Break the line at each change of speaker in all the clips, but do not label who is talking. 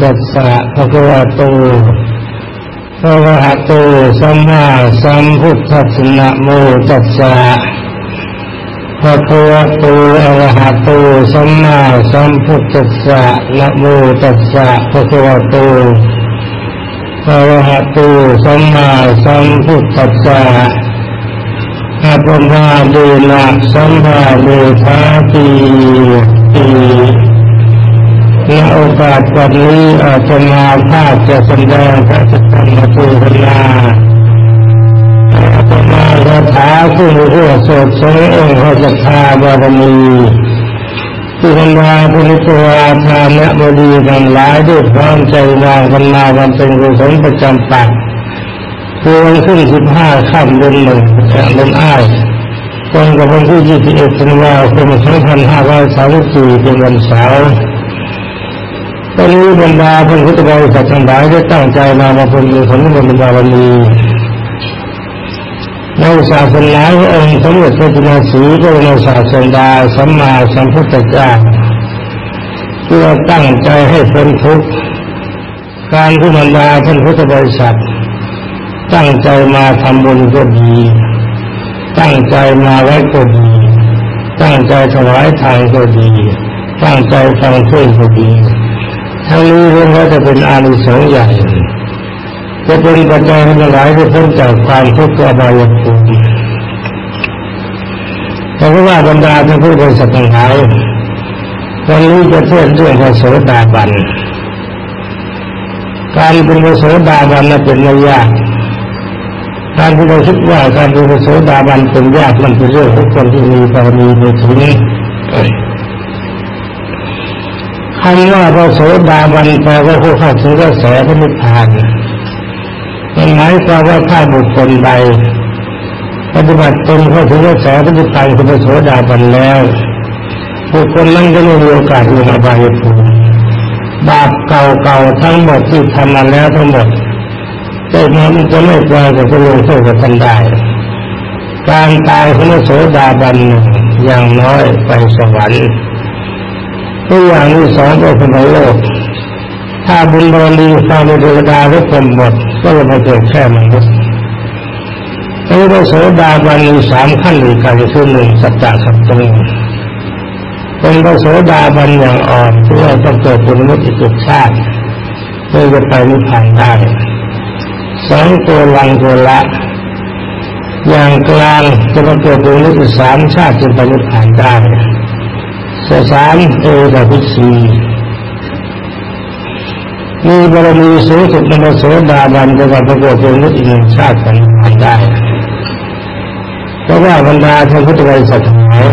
ตัสสะภะคะวะโตภะคะวะโตสัมมาสัมพุทธัสสะโมตัสสะภะคะวะโตอะระหะโตสัมมาสัมพุทธัสสะนะโมตัสสะภะคะวะโตอะระหะโตสัมมาสัมพุทธัสสะอะปมาเดนะสัมภาเวทาติ ในโอกาสวันนี้อาจมาภาคจะแสดงพระธรรมเทศนาอาตมาคาถาขึ้นเรื่องสดสงองค์พระจักราบารมีที่บรรดาพุทธวาทานและบดีทั้งหลายด้วยความใจวางกันมาวันเป็นกุศลประจำปักคือวันขึ้นสิบห้าค่ำเดือนหนึ่งแห่งลมอ้ายตรงกับวันที่ยี่สิบเอ็ดธันวาคมสองพันห้าร้อยสามสิบสี่เป็นวันเสาร์ ตอนนี้บรรดาพระพุทธบริษัททั้งหลายได้ตั้งใจมามาเป็นผลบุญบารมีในศาสนาขององค์สมเด็จพระจุลศีพระบรมศาสดาสัมมาสัมพุทธเจ้าเพื่อตั้งใจให้พ้นทุกข์การที่บรรดาท่านพุทธบริษัท ตั้งใจมาทำบุญก็ดี ตั้งใจมาไว้ก็ดี ตั้งใจถวายทานก็ดี ตั้งใจฟังเทศก็ดี ทั้งนี้เรื่องว่าจะเป็นอานิสงส์ใหญ่จะเป็นปัจจัยให้หลายที่พ้นจากความทุกข์อบายภูมิแต่ว่าบรรดาท่านผู้บริสุทธิ์ทั้งหลายวันนี้จะเทศเรื่องพระโสดาบันการเป็นพระโสดาบันนั้นเป็นไม่ยากการที่เราคิดว่าการเป็นพระโสดาบันเป็นยากมันเป็นเรื่องของคนที่มีบารมีในถึง คำว่าพระโสดาบันแปลว่าผู้เข้าถึงกระแสพระนิพพานมันหมายความว่าถ้าบุคคลใดปฏิบัติตนเข้าถึงกระแสพระนิพพานคือพระโสดาบันแล้ว บุคคลนั้นก็ไม่มีโอกาสลงอบายภูมิบาปเก่าๆทั้งหมดที่ทำมาแล้วทั้งหมดแต่มันจะไม่กลายจะลงโทษกับท่านได้ การตายของพระโสดาบันอย่างน้อยไปสวรรค์ ตัวอย่างที่สองก็เป็นในโลก ถ้าบุญบารมีความเป็นเทวดาหรือพรหมหมดก็จะมาเกิดแค่มนุษย์พระโสดาบันมีสามขั้นด้วยกันคือหนึ่งสัจจะสัตตรงเป็นพระโสดาบันอย่างอ่อนที่ว่าต้องเกิดเป็นมนุษย์อีกชาติเพื่อจะไปนิพพานได้สองตัวลังตัวละ อย่างกลางจะมาเกิดเป็นมนุษย์สามชาติจึงไปนิพพานได้ สสามเอตพิสีมีบารมีสูงสุดในโสดาบันจะมาประโกอบเป็นนิอีกหนึ่งชาติกันได้เพราะว่าบรรดาท่านพุทธบริษัททั้งหลาย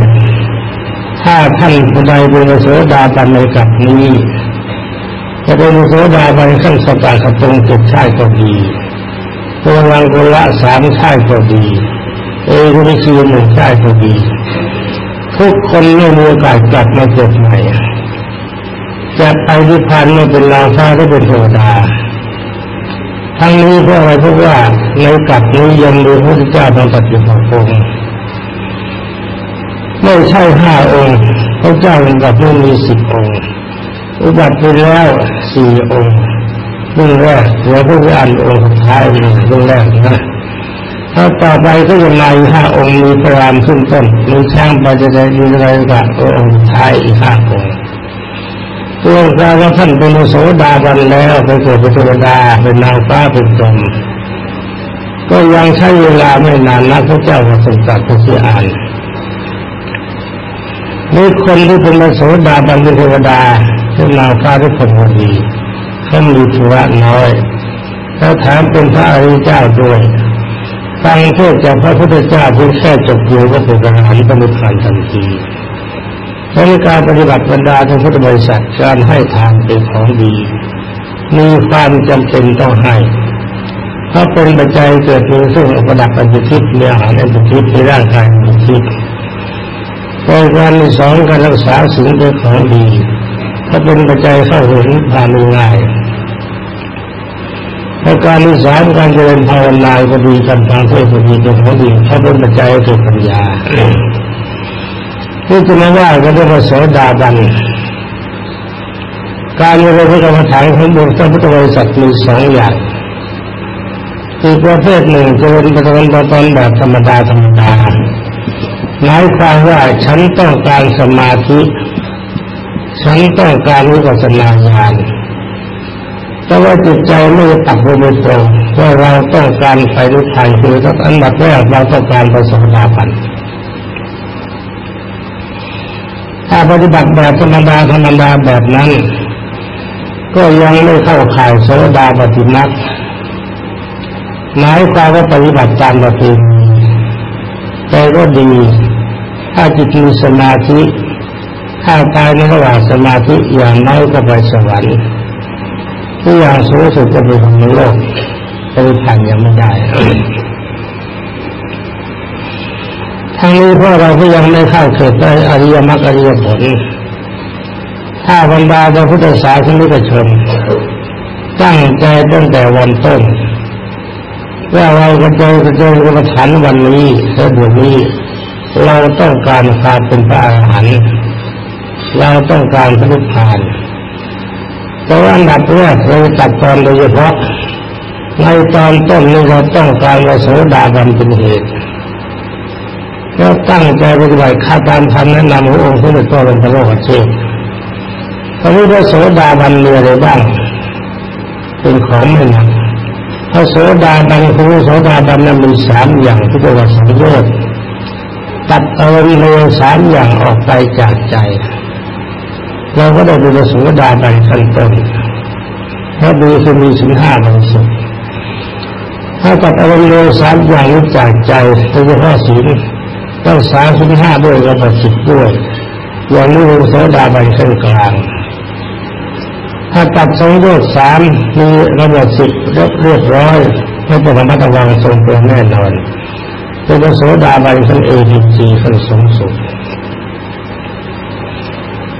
ถ้าท่านผู้ใดเป็นโสดาบันในกับนี้จะเป็นโสดาบันขั้นสกาสตรงจุดชาติก็ดีตัวลังกุละสามชาติก็ดี เอรุณิชีหนึ่งชาติก็ดี ทุกคนไม่มีโอกาสกลับมาเกิดใหม่จะไปนิพพานไม่เป็นลาฟ้าก็เป็นเทวดาทั้งนี้เพราะอะไรเพราะว่าในกลับนี้ยังมีพระพุทธเจ้าบางปฏิบัติองค์ไม่ใช่ห้าองค์พระเจ้าเป็นกับนี้มีสิบองค์ อุบัติไปแล้วสี่องค์เรื่องแรกเหลือพระอันองค์สุดท้ายเรื่องแรกนะ ถ้าต่อไปก็ยังมาอีกห้าองค์มีพระรามขึ้นต้นมีช่างปัจจัยมีอะไรกับองค์ท้ายอีกห้าองค์ตัวกลายว่าท่านเป็นโสดาบันแล้วไปเกิดเป็นเทวดาเป็นนางฟ้าเป็นตนก็ยังใช้เวลาไม่นานนักพระเจ้าก็ทรงตรัสพระสีอ่านนี่คนที่เป็นโสดาบันเป็นเทวดาเป็นนางฟ้าทุกคนดีเขามีธุระน้อยแล้วแถมเป็นพระอริยเจ้าด้วย ฟังเทศจากพระพุทธเจ้าเพียงแค่จบเดียวก็เป็นอรหันต์ปณิพานทันทีในการปฏิบัติบรรดาทางพุทธบริษัทการให้ทานเป็นของดี มีความจำเป็นต้องให้เพราะเป็นปัจจัยเกิดมีซึ่งอุปดับปัญจิตมีอาหารอันจิตในร่างกายปัญจิตในการที่สองการรักษาสิ่งเป็นของดี ถ้าเป็นปัจจัยเข้าถึงผ่านง่าย ในการที่สามการเจริญภาวนาก็ดีการทางเทศก็ดีเป็นของดีถ้าเป็นปัจจัยเกิดปัญญาที่จะมาว่ากันเรื่องโสดาบันการเรียนพระกรรมฐานของบุญพระพุทธบริษัทมีสองอย่างคือประเภทหนึ่งจะเป็นปฏิบัติตนแบบธรรมดาธรรมดาหมายความว่าฉันต้องการสมาธิ ฉันต้องการวิปัสสนาญาณ แต่ว่าจิตใจไม่ตักลงไปตรงว่าเราต้องการไปรู้ทางคือต้องอันดับแรกเราต้องการประสบดาบันถ้าปฏิบัติแบบธรรมดาธรรมดาแบบนั้น ก็ยังไม่เข้าข่ายโสดาปฏิมักหมายความว่าปฏิบัติตามปฏิแต่ก็ดี ถ้าจิตมีสมาธิถ้าตายในระหว่างสมาธิอย่างน้อยก็ไปสวรรค์ ที่อย่างสูงสุดจะเป็นของโลกปฏิพันธ์ยังไม่ได้ทั้งนี้เพราะเราก็ยังไม่เข้าเขตได้อริยมรรคอริยผล ถ้าบรรดาพระพุทธศาสนิกชนตั้งใจตั้งแต่วันต้นว่าเราจะเจอจะเจอกรรมฐานวันนี้และเดือนนี้ เราต้องการความเป็นพระอรหันต์เราต้องการพระนิพพาน แต่ว่าอันดับแรกเราตัดตอนโดยเฉพาะในตอนต้นนี้เราต้องการมาโสดาบันเป็นเหตุแล้วตั้งใจปฏิบัติข้าตามธรรมแนะนำขององค์พระเจ้าเป็นพระโลกเชษตอนนี้พระโสดาบันมีอะไรบ้าง เป็นของไม่หนักพระโสดาบันคือโสดาบันนั้นมีสามอย่างที่เรียกว่าสังโยชน์ตัดเอาเลวสามอย่างออกไปจากใจ เราก็ได้ดูพระโสดาบันขั้นต้นถ้าดูจะมีสินห้าบริสุทธิ์ถ้าตัดเอาเลวสามอย่างนี้จากใจโดยเฉพาะศีลต้องสามสิบห้าด้วยระบบสิบด้วยอย่างนี้เป็นโสดาบันขั้นกลางถ้าตัดสองโยชสามมีระบบสิบเรียบร้อยไม่ต้องระมัดระวังทรงตัวแน่นอนเป็นโสดาบันขั้นเอทีจีขั้นสูงสุด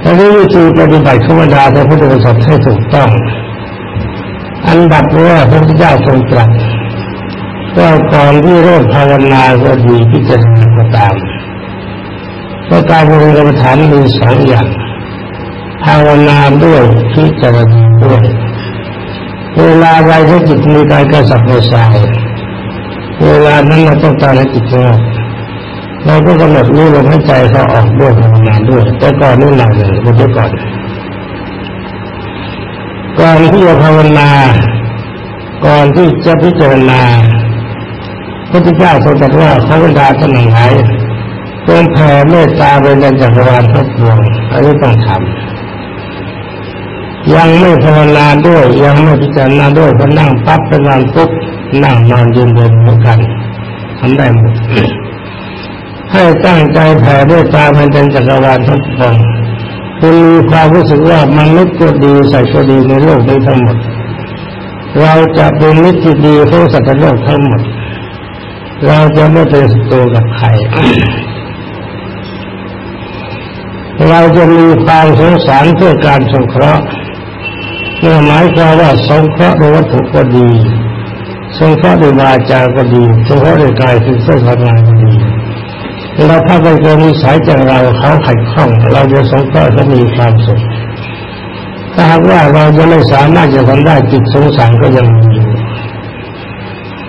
แต่นี้วิธีปฏิบัติขวดาพระพุทธศาสนาให้ถูกต้อง อันดับแรกพระพุทธเจ้าทรงตรัสว่าก่อนที่เริ่มภาวนาก็ดีพิจารณาก็ตามเพระการบริกรรมฐานมีสองอย่างภาวนาด้วยพิจารณาด้วยเวลาใดที่จิตมีการกระสับกระส่ายเวลานั้นเราต้องการให้จิตสงบ เราก็กำหนดรู้ลมหายใจเขาออกด้วยภาวนาด้วย แต่ก่อนนี่หนักเลยพูดก่อนก่อนที่จะภาวนา ก่อนที่จะพิจารณาพระพุทธเจ้าทรงตรัสว่าพระบรรดาท่านหลายจงแผ่เมตตาไปในจักรวาลทั้งปวงอันนี้ต้องทำยังไม่ภาวนาด้วย ยังไม่พิจารณาด้วยพอนั่งปั๊บเป็นวันปุ๊บนั่งนอนยืนเดินเหมือนกันทำได้หมด ให้ตั้งใจแผ่ด้วยตามันเป็นจักรวาลทั้งปวงคุณมีความรู้สึกว่ามนุษย์ก็ดีใส่ก็ดีในโลกนี้ทั้งหมด เราจะเป็นมิตรที่ดีของสัตว์โลกทั้งหมด เราจะไม่เป็นศัตรูกับใครเราจะมีความสงสารเพื่อการสงเคราะห์เมื่อหมายความว่าสงเคราะห์โดยวัตถุก็ดีสงเคราะห์โดยวาจาก็ดีสงเคราะห์โดยกายคือเส้นทางานก็ดี เราถ้าไปเจอนิสัยจากเราเขาขัดข้อง เราจะสงเคราะห์เขามีความสุขถ้าหากว่าเราจะไม่สามารถจะทำได้จิตสงสารก็ยังมีอยู่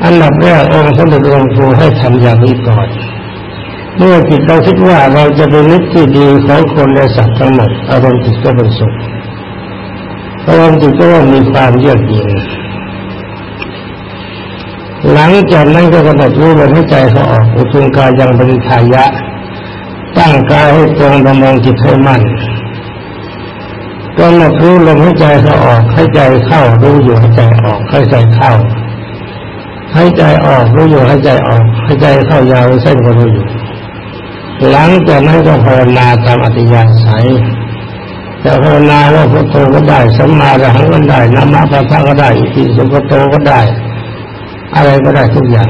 อันดับแรกองค์สมเด็จหลวงปู่ให้ทำอย่างนี้ก่อนเมื่อจิตเราคิดว่าเราจะเป็นนิสที่ดีของคนและสัตว์ทั้งหมดอารมณ์จิตก็เป็นสุขอารมณ์จิตก็มีความเยือกเย็น หลังจากนั้นก็กำหนดรู้ลมหายใจเขาออกอุทุงกายยังบริทายะ ตั้งกายให้ตรงดำรงจิตให้มั่นกำหนดรู้ลมหายใจเขาออกให้ใจเข้ารู้อยู่ให้ใจออกให้ใจเข้าให้ใจออกรู้อยู่ให้ใจออกให้ใจเข้ายาวเส้นก็รู้อยู่หลังจากนั้นก็ภาวนาตามอธิยาศัยจะภาวนาว่าพุทโธก็ได้สัมมาระหังก็ได้นามาปะทะก็ได้อิสุปโตก็ได้ อะไรก็ได้ทุกอย่าง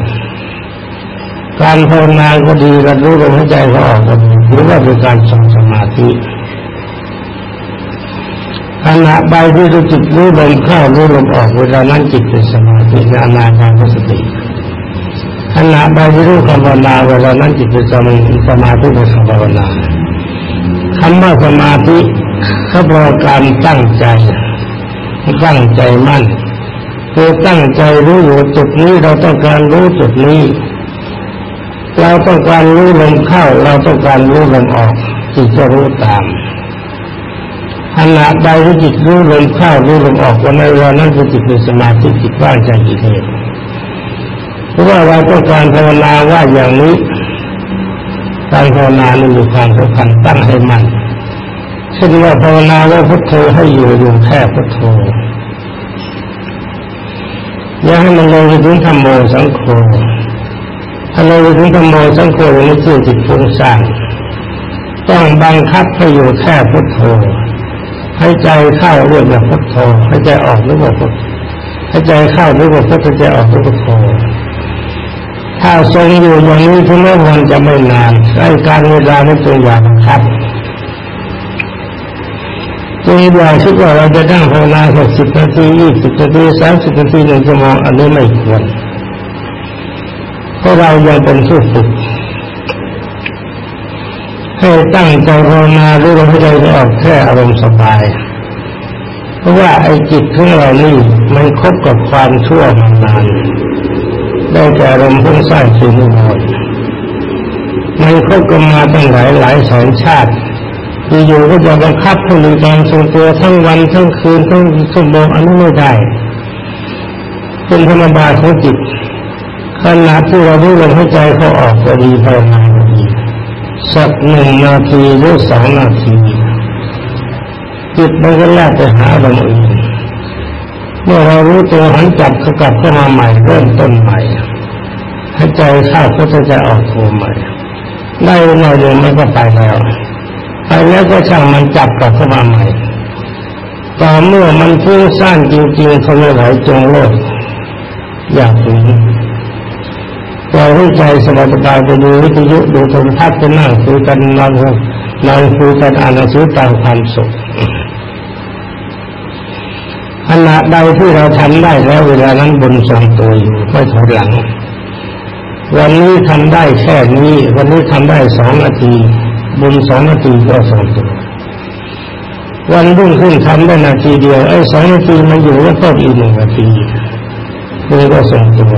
การภาวนาก็ดีการรู้ลมหายใจก็ออกก็ดีหรือว่าเป็นการทรงสมาธิขณะใบที่จิตรู้ลมเข้ารู้ลมออกเวลานั้นจิตเป็นสมาธิในอนาคาสติขณะใดที่รู้คำภาวนาเวลานั้นจิตเป็นสมาธิสมาธิเป็นคำภาวนาคำว่าสมาธิเขาบอกการตั้งใจตั้งใจมั่น คือตั้งใจรู้อยู่จุดนี้เราต้องการรู้จุดนี้ เราต้องการรู้ลมเข้า เราต้องการรู้ลมออกจิตจะรู้ตามขณะใดที่จิตรู้ลมเข้ารู้ลมออกวันในเวลานั้นคือจิตมีสมาธิจิตว่างจากกิเลสเพราะว่าเราต้องการภาวนาว่าอย่างนี้ การภาวนานี่มีความสำคัญตั้งให้มันเช่นว่าภาวนาว่าพุทโธให้อยู่อยู่แค่พุทโธ อย่าให้มันลยไปถึงธรรมโมสังโฆถ้าเลยไปถึงธรรมโมสังโฆอย่างนี้คือจิตฟุ้งซ่านต้องบังคับให้อยู่แค่พุทโธให้ใจเข้าเรื่องแบบพุทโธให้ใจออกเรื่องแบบพุทให้ใจเข้าเรื่องแบบพุทใจออกเรื่องพุทโธถ้าทรงอยู่อย่างนี้ถึงแม้วันจะไม่นานใช้การเวลาไม่ตัวอย่างครับ ตัวอยางคิดว่าเราจะนั่งภาวนาสักสิบนาทียี่สิบนาทีสามสิบนาทีหนึ่งชั่วโมงอันนี้ไม่ควรเพราะเรายังเป็นผู้ฝึกให้ตั้งใจภาวนาด้วยลมหายใจออกแค่อารมณ์สบาย เพราะว่าไอ้จิตของเรานี่มันคบกับความชั่วมานานได้แก่อารมณ์พุ่งสร้างสิ่งนิวรณ์มันคบกันมาตั้งหลายหลายแสนชาติ อยู่ก็จะบังคับให้มีการทรงตัวทั้งวันทั้งคืนทั้งชั่วโมงอันนี้ไม่ได้เป็นธรรมดาของจิตขณะที่เรารู้ลมหายใจเขาออกก็ดีภาวนาก็ดีสักหนึ่งนาทีหรือสองนาทีจิตมันก็แล่ไปหาลมอื่นเมื่อเรารู้ตัวหันจับเขากลับเข้ามาใหม่เริ่มต้นใหม่ให้ใจเข้าก็จะออกโทใหม่ได้หน่อยเดียวมันก็ไปแล้ว ไปแล้วก็ช่างมันจับกลับเข้ามาใหม่ต่อเมื่อมันฟุ้งซ่านจริงๆทนไม่ไหวจงโลดอยากฝืนปล่อยให้ใจสบายสบายไปดูวิทยุดูโทรทัศน์ไปนั่งคุยกันนอนนอนคุยกันอ่านหนังสือตามความสุขขณะใดที่เราทำได้แล้วเวลานั้นบนทรงตัวอยู่ไม่ถอยหลัง วันนี้ทำได้แค่นี้ วันนี้ทำได้สองนาที บุญสองนาทีก็สองตัววันรุ่งขึ้นทำได้นาทีเดียวไอ้สองนาทีมันอยู่ก็ต้องอีกหนึ่งนาทีบุญก็ส่งตัว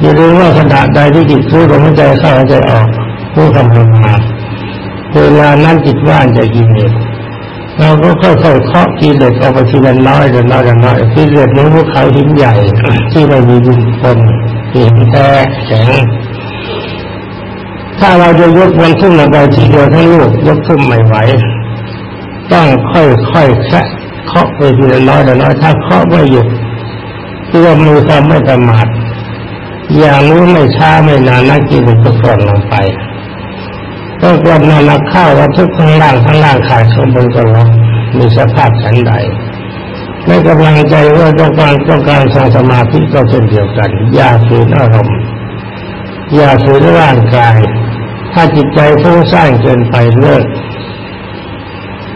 อย่าลืมว่าขณะใดที่จิตรู้ลมหายใจเข้าหายใจออกผู้ทำงาเวลานั้นจิตว่างจะกินเลสเราก็ค่อยๆเคาะกิเลสออกไปทีละน้อยละน้อยละน้อยกิเลสนี้พวกเขาหินใหญ่ที่ไม่มีบุญคนหินแท้แข็ง ถ้าเราจะยกวันทุ่มลงไปทีเดียวทั้งลูกยกขึ้นไม่ไหวต้องค่อยๆแค่เคาะไปทีละน้อยละน้อยถ้าเคาะไม่หยุดตัวมือความไม่ประมาทอย่างนี้ไม่ช้าไม่นานนักกินก็ก่อนลงไปต้องกดนอนข้าวว่าทุกข้างล่างข้างล่างขาดข้างบนก็ร้องมีสภาพฉันใดไม่กำลังใจว่าต้องการต้องการทรงสมาธิก็เช่นเดียวกัน อย่าฝืนอารมณ์อย่าฝืนร่างกาย ถ้าจิตใจฟุ้งซ่านเกินไปเลิก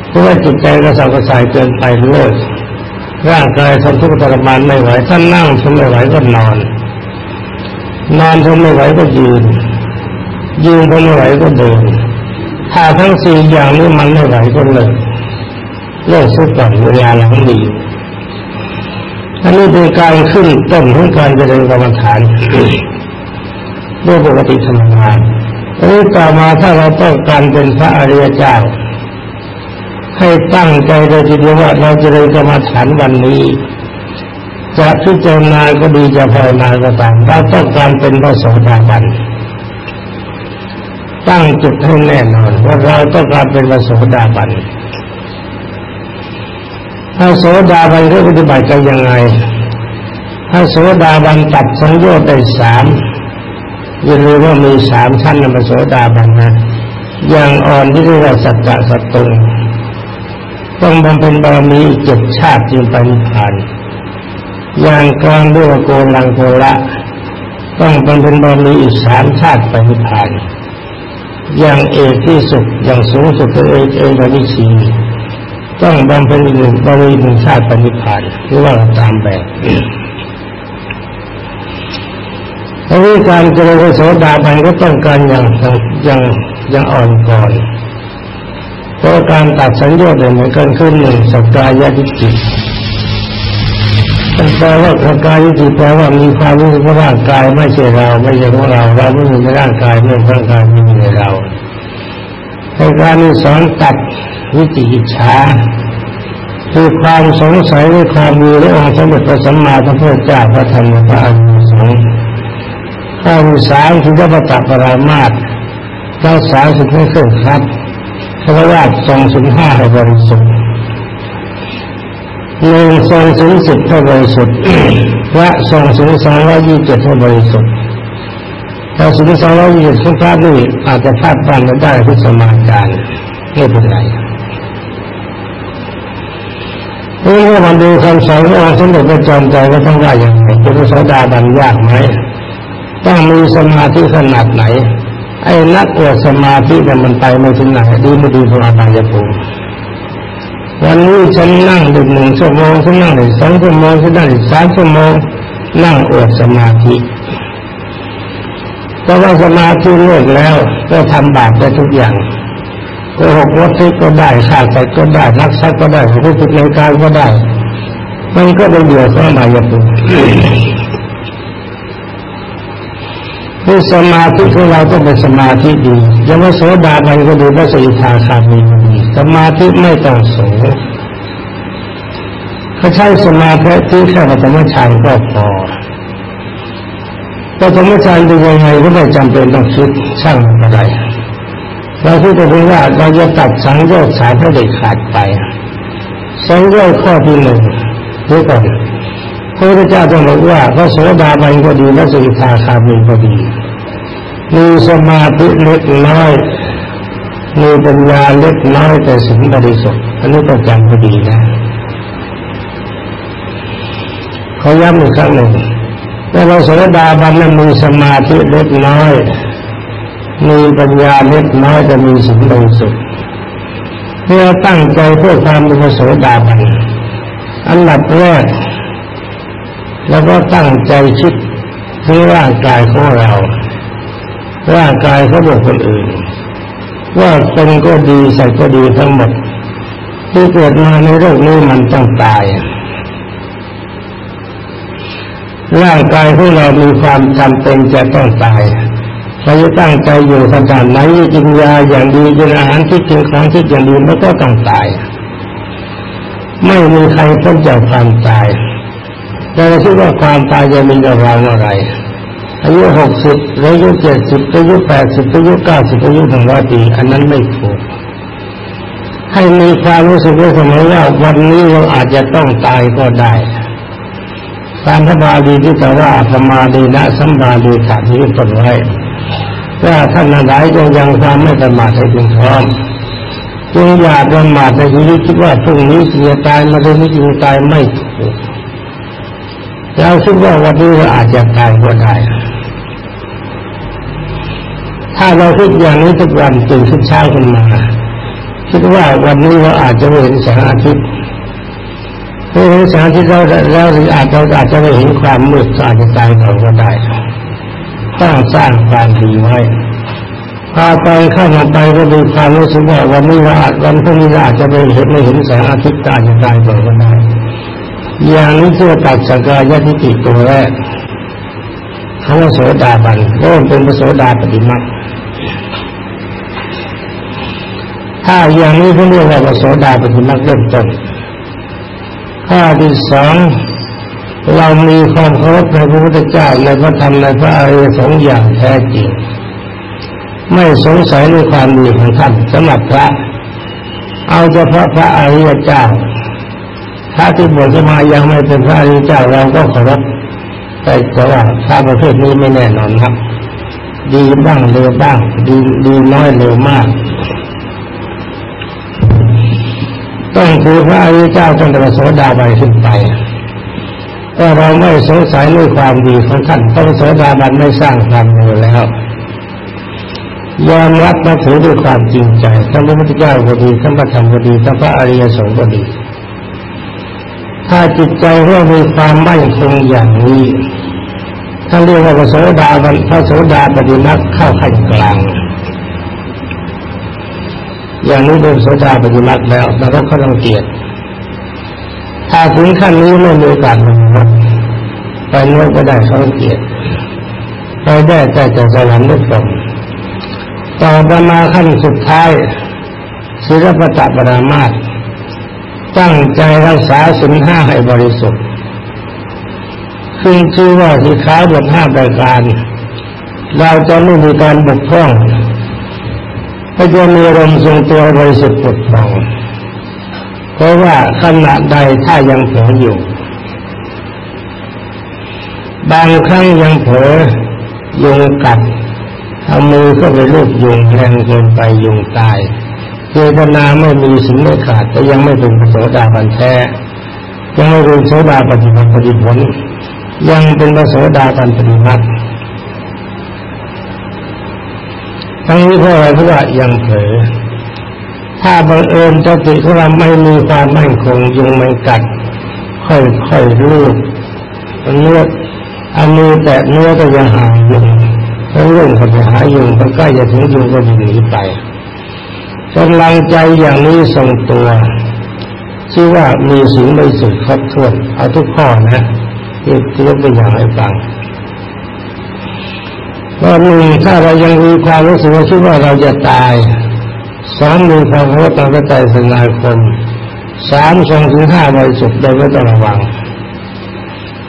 เพราะว่าจิตใจกระสับกระส่ายเกินไปเลิกร่างกายทนทุกข์ทรมานไม่ไหวถ้านั่งทนไม่ไหวก็นอน นอนทนไม่ไหวก็ยืน ยืนทนไม่ไหวก็เดิน ถ้าทั้งสี่อย่างนี้มันไม่ไหวก็เลิกเลิกสุดก่อนเวลาหลังดีอันนี้เป็นการขึ้นต้นของการเจริญกรรมฐานด้วยปกติธรรมดาอั นี้ต่อมาถ้าเราต้องการเป็นพระอริยเจ้า ให้ตั้งใจโดยทีเดียวว่าเราจะเริญกรรมฐานวันนี้ จะพิจารณาก็ดีจะภาวนาก็ตามเราต้องการเป็นพระโสดาบันตั้งจุดให้แน่นอนว่าเราต้องการเป็นพระโสดาบันพระโสดาบันเขาปฏิบัติกันยังไงพระโสดาบันตัดสังโยชน์ได้สาม อย่าลืมว่ามีสามชั้นนพระโสดาบันนะอย่างอ่อนที่เรียกว่าสัจจะสัตตุงต้องบำเพ็ญบารมีเจ็ดชาติจึงไปนิพพาน อย่างกลางด้วยโกลังโกละ ต้องเป็นเป็นบารมีอีกสามชาติไปนิพพาน อย่างเอกที่สุดอย่างสูงสุดเป็นเอกเอกวิชีต้องบำเพ็ญหนึ่งบารมีหนึ่งชาติไปนิพพานหรือว่าตามแบบ เพราะการเจริญโสดาบันก็ต้องการอย่างอย่างอย่างอ่อนก่อนเพราะการตัดสัญญาเหมือนกันขึ้นหนึ่งสักายทิฏฐิมันแปลว่าสกายทิฏฐิแปลว่ามีความรู้สึกว่าร่างกายไม่ใช่เรา ไม่ใช่ของเราเราไม่มีในร่างกายไม่ร่างกายไม่มีในเราในการนี้สอนตัดวิจิกิจฉาคือความสงสัยในความมีและองค์สมเด็จพระสัมมาสัมพุทธเจ้าพระธรรมพระอริยสงฆ์ ข้อที่สามคือพระปตปรามาตรักษาสิ่งที่เคร่งครัดพระราชทรงสินห้าให้บริสุทธิ์หนึ่งทรงสินสิบให้บริสุทธิ์พระทรงสินสองร้อยยี่สิบเจ็ดให้บริสุทธิ์แต่สินสองร้อยยี่สิบของพระนี่อาจจะพลาดพลาดได้ที่สมาจารไม่เป็นไรนี่ก็มาดูคำสอนขององค์สมเด็จพระจอมไตรว่าต้องว่าอย่างไรเป็นโสดาบันยากไหม ต้องมีสมาธิขนาดไหน ไอ้นักอวดสมาธิเนี่ยมันไปไม่ถึงไหนดีไม่ดีพระบายภูมิวันนี้ฉันนั่งดึกหนึ่งชั่วโมงฉันนั่งอีกสองชั่วโมงฉันนั่งอีกสามชั่วโมงนั่งอดสมาธิเพราะว่าสมาธิเลิกแล้วก็ทำบาปได้ทุกอย่างโกหกวัตถุก็ได้ฆ่าสัตว์ก็ได้รักทรัพย์ก็ได้ผู้ผิดในการก็ได้ มันก็เป็นเดือดร้อนมายาปุ นี่สมาธิของเราต้องเป็นสมาธิดียังไม่โสดาบันก็ดีไม่สิทาคามีสมาธิไม่ต้องสูงเขาใช้สมาธิที่แค่ปฐมฌานก็พอปฐมฌานเป็นยังไงก็ไม่จำเป็นต้องคิดช่างอะไรเราพูดถึงว่าเราจะตัดสังโยชน์สามให้เด็ดขาดไปสังโยชน์ข้อที่หนึ่งนี่ก่อน ระพุทธเจ้าจะบอกว่าพระโสดาบันก็ดีและสิทาคามีก็ดีมีสมาธิเล็กน้อยมีปัญญาเล็กน้อยแต่สิ่งบริสุทธิ์อันนี้ต้องจำให้ดีนะเขาย้ำอีกครั้งหนึ่งว่าเราโสดาบันนั้นมีสมาธิเล็กน้อยมีปัญญาเล็กน้อยจะมีสิ่งบริสุทธิ์เพื่อตั้งใจเพื่อความเป็นโสดาบันอันดับแรก แล้วก็ตั้งใจคิดที่ร่างกายของเรา ร่างกายเขาบอกคนอื่น ว่าเป็นก็ดีใส่ก็ดีทั้งหมดที่เกิดมาในโลกนี้มันต้องตาย ร่างกายของเรามีความจำเป็นจะต้องตายเราจะตั้งใจอยู่ขนาดไหนกินยาอย่างดีกินอาหารที่กินของที่อย่างดีมันก็ต้องตาย ไม่มีใครพ้นจากความตาย เราคิดว่าความตายจะมีกับเราเมื่อไรอายุหกสิบอายุเจ็ดสิบอายุแปดสิบอายุเก้าสิบอายุหนึ่งร้อยปีอันนั้นไม่ถูกให้มีความรู้สึกว่าเสมอว่าวันนี้เราอาจจะต้องตายก็ได้ตามพระบาลีที่แต่ว่าสมาดีนะสัมบาดีขาดที่ตนไว้ว่าท่านหลายจงยังความไม่ประมาทให้ถึงพร้อมจงอย่าประมาทในชีวิตคิดว่าพรุ่งนี้จะตายมาเดือนนี้จะตายไม่ถูก เราคิดว่าวันนี้เราอาจจะตายก็ได้ถ้าเราคิดอย่างนี้ทุกวันตื่นขึ้นเช้าขึ้นมา คิดว่าวันนี้เราอาจจะไม่เห็นแสงอาทิตย์ไม่เห็นแสงอาทิตย์เราแล้วอาจจะอาจจะไม่เห็นความมืดอาจจะตายก่อนก็ได้ต้องสร้างความดีไว้พาไปเข้ามาไปก็มีความรู้สึกว่าวันนี้เราอาจวันพรุ่งนี้อาจจะไม่เห็นไม่เห็นแสงอาทิตย์ตายจะตายก่อนก็ได้ อย่างนี้เพื่อตัดสกายทิฏฐิตัวแรกเขาว่าโสดาบันก็เป็นพระโสดาปฏิมาถ้าอย่างนี้เขาเรียกว่าพระโสดาปฏิมาเริ่มต้นข้อที่สองเรามีความเคารพในพระพุทธเจ้าในพระธรรมในพระอริยสงฆ์อย่างแท้จริง ไม่สงสัยในความดีของท่านสำหรับพระ เอาเฉพาะพระอริยเจ้า พระที่บวชมายังไม่เป็นพระอริยเจ้าเราก็เคารพแต่จะว่าพระประเภทนี้ไม่แน่นอนครับ ดีบ้างเลวบ้าง ดีดีน้อยเลวมาก ต้องคือพระอริยเจ้าต้องป็นโสดาบันขึ้นไปถ้าเราไม่สงสัยในความดีของท่านพระโสดาบันไม่สร้างความเลวแล้วยอมรับมาถือด้วยความจริงใจทั้งพระพุทธเจ้าก็ดีทั้งพระธรรมก็ดีทั้งพระอริยสงฆ์ก็ดี ถ้าจิตใจเรามีความมั่นคงอย่างนี้ท่าเรียกว่าพระโสดาบันพระโสดาปฏิมักเข้าขั้นกลาง อย่างนี้เป็นโสดาปฏิมักแล้วเราก็ต้องเกียรติถ้าถึงขั้นนี้ไม่มีการลงรถไปนวดก็ได้เขาเกียรติไปได้แต่จะสวรรค์ได้ส่งต่อมาขั้นสุดท้ายศิลปตะปรามาต ตั้งใจรักษาสินห้าให้บริสุทธิ์ขึ้นชื่อว่าสิขาบทห้าประการ เราจะไม่มีการบกพร่องก็จะมีลมทรงตัวบริสุทธิ์ปลดปล่องเพราะว่าขณะใดถ้ายังเผลออยู่ บางครั้งยังเผลอยุงกัดเอามือเข้าไปลูบยุงแรงเกินไปยุงตาย เจตนาไม่มีสิ่งไม่ขาดแต่ยังไม่เป็นโสดาบันแท้ ยังไม่เป็นโสดาปฏิบัติปฏิผล ยังเป็นพระโสดาบันปฏิบัติทั้งนี้เพราะอะไรเพราะว่ายังเผลอถ้าบังเอิญสติของเราไม่มีความมั่นคงยุงไม่กัด ค่อยๆรูดเนื้ออันนี้แต่เนื้อก็ยังหายุงแล้วเรื่องก็จะหายุงมันใกล้จะถึงยุงก็จะหนีไป กำลังใจอย่างนี้ทรงตัวชื่อว่ามีสิ่งไม่สุดครบถ้วนเอาทุกข้อนะที่ยกตัวอย่างให้ฟังว่าหนึ่งถ้าเรายังมีความรู้สึกว่าคิดว่าเราจะตายสองมีความรู้ต่างกระจายสนาคมสามทรงถึงห้าบริสุทธิ์โดยไม่ต้องระวัง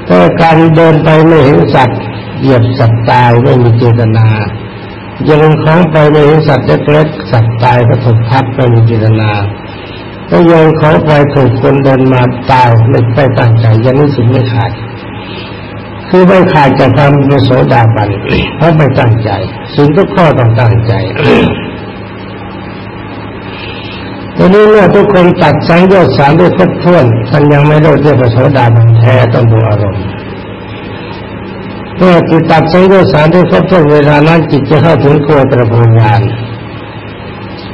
ก็การเดินไปไม่เห็นสัตว์เหยียบสัตว์ตายไม่มีเจตนา ยังของไปไม่เห็นสัตว์เล็กๆสัตว์ตายก็ถูกทับไม่มีเจตนาก็โยนของไปถูกคนเดินมาตายไม่ไปตั้งใจยังนี้สิ่งไม่ขาด คือไม่ขาดจากความเป็นโสดาบันเพราะไม่ตั้งใจสิ่งทุกข้อต้องตั้งใจตอนนี้เมื่อทุกคนตัดสังโยชน์สามด้วยครบถ้วนท่านยังไม่ได้เรียกว่าโสดาบันแท้ต้องดูอารมณ์ เมื่อจิตตัดสังโยชน์สามด้ครบถ้วนเวลานั้นจิตจะเข้าถึงโคตรภูญาณ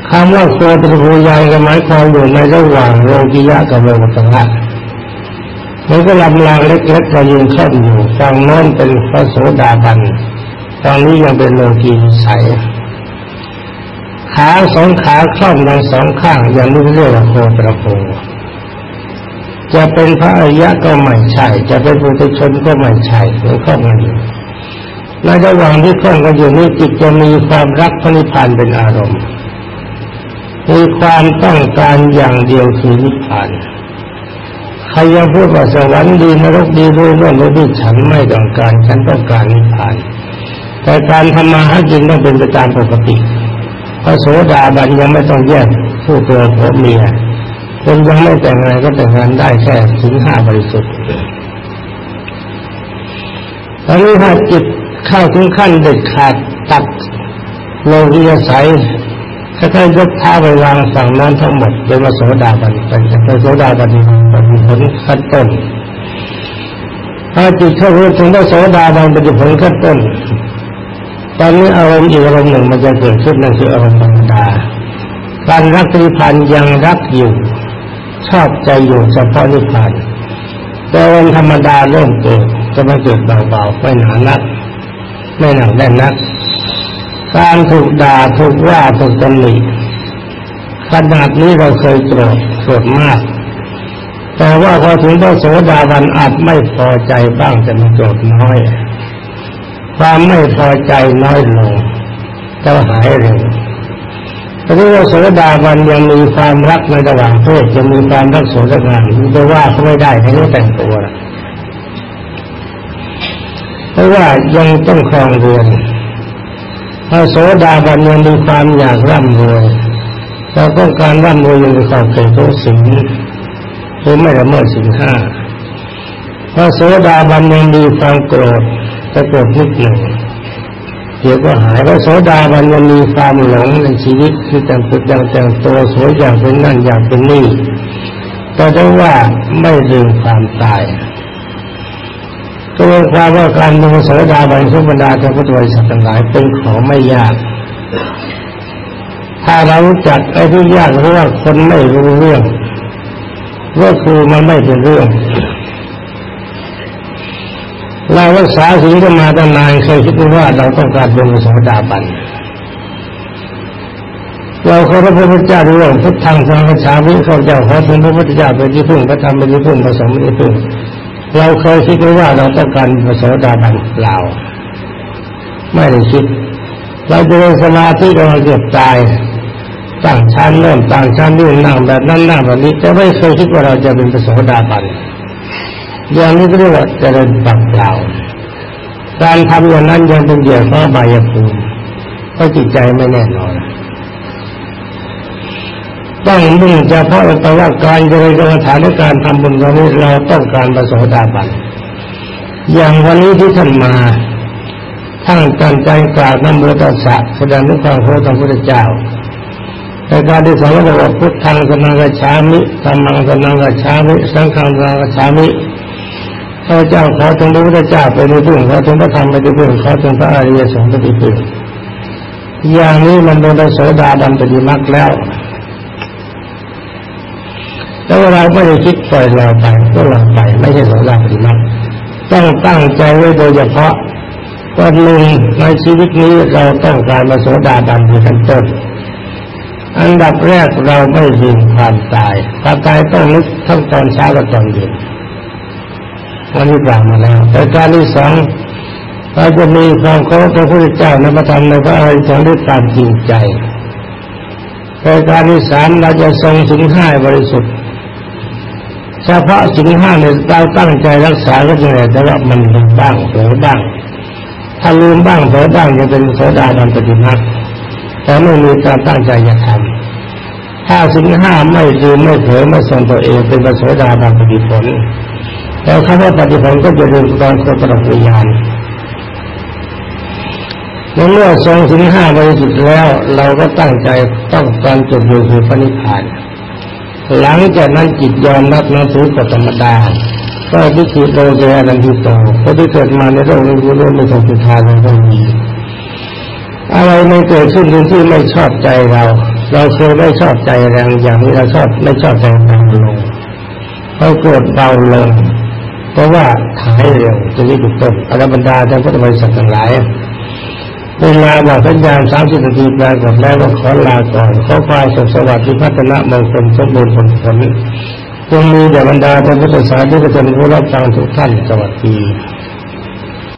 คำว่าโคตรภูญาณก็หมายความอยู่ในระหว่างโลกิยะกับโลกุตระมันก็ลำลางเล็กๆเรายืนข้นอยู่ฝั่งโน้นเป็นพระโสดาบันฝั่งนี้ยังเป็นโลกีใสขาสองขาคล่อมทั้งสองข้างอย่างนี้เรียกว่าโคตรโพ จะเป็นพระอริยะก็ไม่ใช่ จะเป็นปุถุชนก็ไม่ใช่มันข้องกันอยู่ในระหว่างที่ข้องกันอยู่นี้จิตจะมีความรักพระนิพพานเป็นอารมณ์มีความต้องการอย่างเดียวคือนิพพานใครยังพูดว่าสวรรค์ดีนรกดีรู้เรื่องรู้ฉันไม่ต้องการฉันต้องการนิพพาน แต่การทำมาหากินต้องเป็นไปตามปกติพระโสดาบันยังไม่ต้องแยกผู้ตัวผัวเมีย คนยังไม่แต่งงานก็แต่งงานได้แค่ถึงห้าบริสุทธิ์ตอนนี้ถ้าจิตเข้าถึงขั้นเด็ดขาดตัดโลกิยสัยถ้าท่านยกท้าไปวางฝั่งนั้นทั้งหมดเป็นมาโสดาบันเป็นพระโสดาบันเป็นผลขั้นต้นถ้าจิตเข้าถึงพระโสดาบันเป็นผลขั้นต้น ตอนนี้อารมณ์อีกอารมณ์หนึ่งมันจะเกิดขึ้นนั่นคืออารมณ์ธรรมดาการรักนิพพานยังรักอยู่ ชอบใจอยู่เฉพาะนิพพานแต่วันธรรมดาเริ่มเกิดจะมาเกิดเบาๆไม่หนานัก ไม่หนักแน่นนัก การถูกด่าถูกว่าถูกตำหนิขนาดนี้เราเคยโกรธโกรธมาก แต่ว่าพอถึงพระโสดาบันอาจไม่พอใจบ้างแต่มันโกรธน้อย ความไม่พอใจน้อยลงจะหายเร็ว แต่ว่าโสดาบันยังมีความรักในระหว่างเพศยังมีความรักโสดงานจะว่าเขาไม่ได้ให้เขาแต่งตัวเพราะว่ายังต้องครองเรือนพระโสดาบันยังมีความอยากร่ำรวยเราต้องการร่ำรวยยังมีความเก่งทุสิ่งคือไม่ละเมิดสิ่งห้าพระโสดาบันยังมีความโกรธจะเกิดนิดหนึ่ง เดี๋ยวก็หายพระโสดาบันยังมีความหลงในชีวิตคือแต่งตัวอย่างแต่งตัวสวยอย่างเป็นนั่นอย่างเป็นนี่แต่ได้ว่าไม่ลืมความตายก็เป็นความว่าการมีโสดาบันสุบรรดาเจ้าพุทธบริษัททั้งหลายเป็นของไม่ยาก ถ้าเราจักไอ้ที่ยากเพราะว่าคนไม่รู้เรื่องก็คือมันไม่เป็นเรื่อง เรารักษาศีลกันมาตั้งนานเคยคิดว่าเราต้องการเป็นโสดาบันเราขอพระพุทธเจ้าด้วยพุทธังสังฆฉามิเขาเจ้าขอถึงพระพุทธเจ้าเป็นที่พึ่งพระธรรมเป็นที่พึ่งพระสงฆ์เป็นที่พึ่งเราเคยคิดไว้ว่าเราต้องการพระโสดาบันเปล่าไม่ได้คิด เราจะเรียนสมาธิเราเกือบตายตั้งชั้นเริ่มตั้งชั้นนี่นั่งแบบนั้นนั่งแบบนี้จะไม่เคยคิดว่าเราจะเป็นพระโสดาบัน อย่างนี้ก็เรียกว่าเจริญปักเปล่าการทำอย่างนั้นยังเป็นเหยื่อข้อบายภูมิเพราะจิตใจไม่แน่นอนต้องมุ่งเฉพาะแต่ว่าการเจริญกรรมฐานและการทำบุญตรงนี้เราต้องการประสดาบันอย่างวันนี้ที่ท่านมาทั้งการใจกล่าวนโมตัสสะแสดงด้วยความเคารพต่อพระพุทธเจ้าในการที่สองเราบอกพุทธังสนังกัจฉามิธรรมังสนังกัจฉามิ สังฆังสนังกัจฉามิ พระเจ้าขอถึงพระพุทธเจ้าเป็นที่พึ่งขอถึงพระธรรมเป็นที่พึ่งขอถึงพระอริยสงฆ์เป็นที่พึ่งอย่างนี้มันเป็นโสดาบันปฏิมักแล้ว แล้วเราไม่ได้คิดปล่อยเราไปก็เราไป ไม่ใช่โสดาปฏิมักต้องตั้งใจไว้โดยเฉพาะวันหนึ่งในชีวิตนี้เราต้องการมาโสดาบันเป็นขั้นต้นอันดับแรกเราไม่ยินความตายความตายต้องนึกทั้งตอนเช้าและตอนเย็น วันนี้กล่าวมาแล้ว แต่การที่สองเราจะมีความเคารพพระพุทธเจ้าในพระธรรมในพระอริยสงฆ์ด้วยความจริงใจแต่การที่สามเราจะทรงถึงห้าบริสุทธิ์เฉพาะสิ่งห้าเนี่ยเราตั้งใจรักษาก็ยังไงแต่ว่ามันลืมบ้างเผลอบ้าง ถ้าลืมบ้างเผลอบ้างจะเป็นโสดาบันปฏิมาแต่ไม่มีการตั้งใจจะทำถ้าสิ่งห้าไม่ลืมไม่เผลอไม่ทรงตัวเองเป็นโสดาบันปฏิผล แล้วคำว่าปฏิผลก็จะเริ่มตอนโคตรวิญญาณเมื่อทรงถึงห้าบริสุทธิ์แล้ว เราก็ตั้งใจต้องการจุดอยู่คือพระนิพพาน หลังจากนั้นจิตยอมรับนับถือกฎธรรมดา ก็พิจิตโลเจนันทิโตคนที่เกิดมาในโลกนี้รู้ไม่ทรงสุทานต้องมีอะไรไม่เกิดขึ้นที่ไม่ชอบใจเรา เราเคยไม่ชอบใจแรงอย่างนี้เราชอบไม่ชอบใจเบาลงเราโกรธเบาลง เพราะว่าหายเร็วจะนี้เป็นต้นอรบรรดาท่านพุทธบริษัททั้งหลายเวลาบอกสัญญาณสามสิบนาทีปลากฏแล้วก็ขอลาก่อนขอความสุขสวัสดิ์พัฒนามงคลสมบูรณ์ผลผลจงมีแด่บรรดาท่านพุทธศาสนิกชนผู้รับฟังทุกท่านสวัสดี